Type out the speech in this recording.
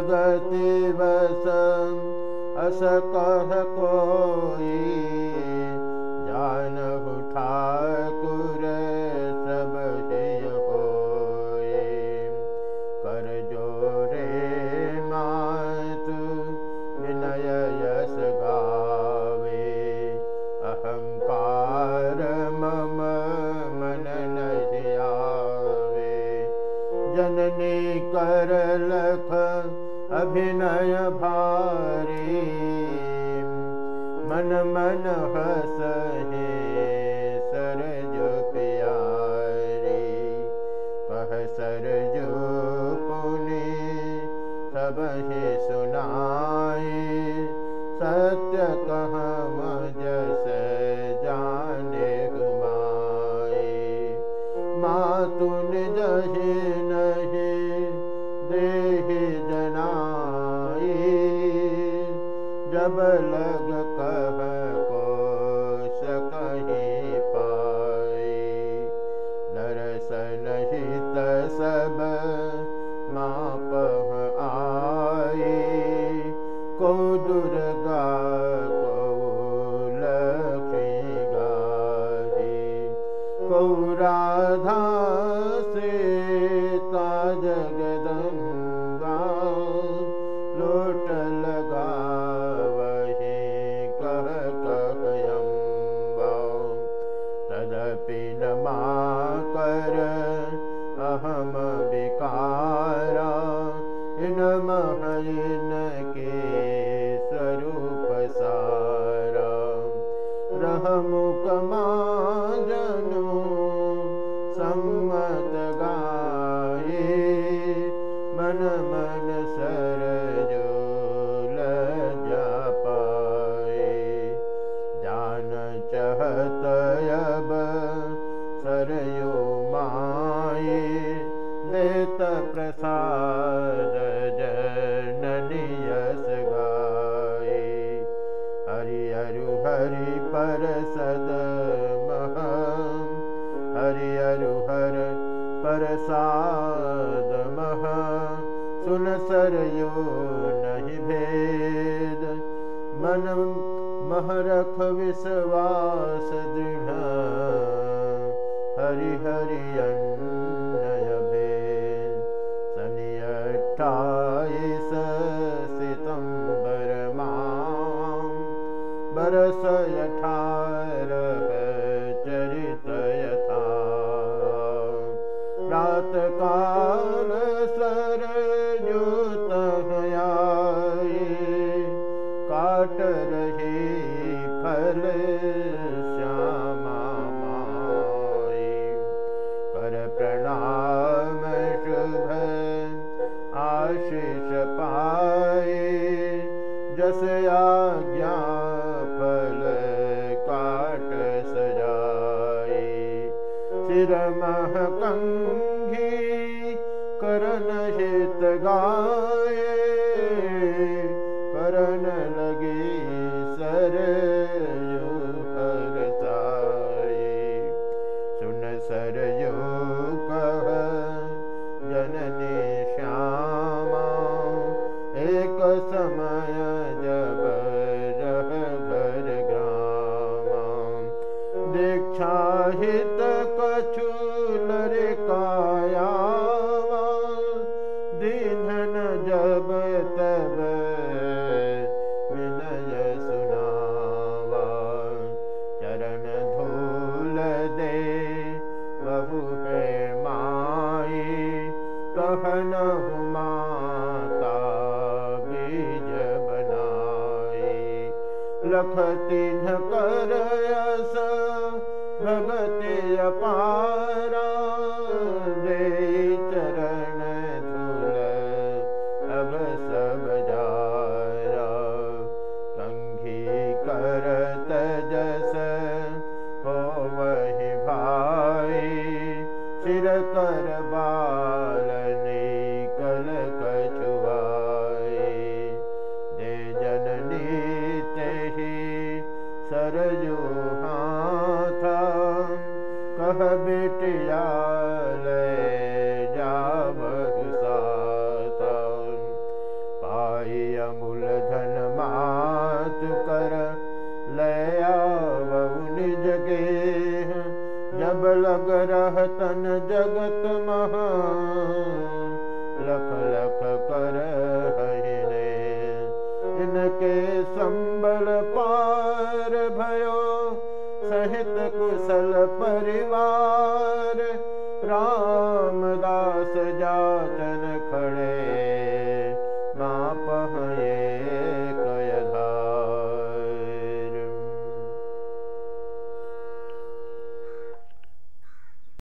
भगति वस अस कह जननी कर लख अभिनय भारी। मन मन हस सरजो पुनि सबहि सुनाए सत्य कहाँ जस जाने गुमाए मातु जही जब लग कह को सकही पाए दर्शन हित सब माप आए को दुर्गा को लक्ष्मी गाही को राधा से जगदम्बा स्वरूप सारा। रहमुख जनु सम्मत गाए मन मन सरजो लजा पाए जान चहत प्रसाद मह सुन सरयो नहीं भेद मन महरख विश्वास दृढ़ हरि प्रात काल सर जुत काट रही फल श्यामा कर प्रणाम शुभ आशीष पाए जस हित गाए करन लगी सर सर समय जब रह घर ग्रामा। दीक्षा हित कछु लखति धकरयस भगति अपारा दे चरण धुल अब सब जारा कंघी करत जस हो वही भाई सिर कर बार। बेटिया साथा पाई अमूल धन मात कर ले आवऊ निज गेह। जब लग तन जगत महा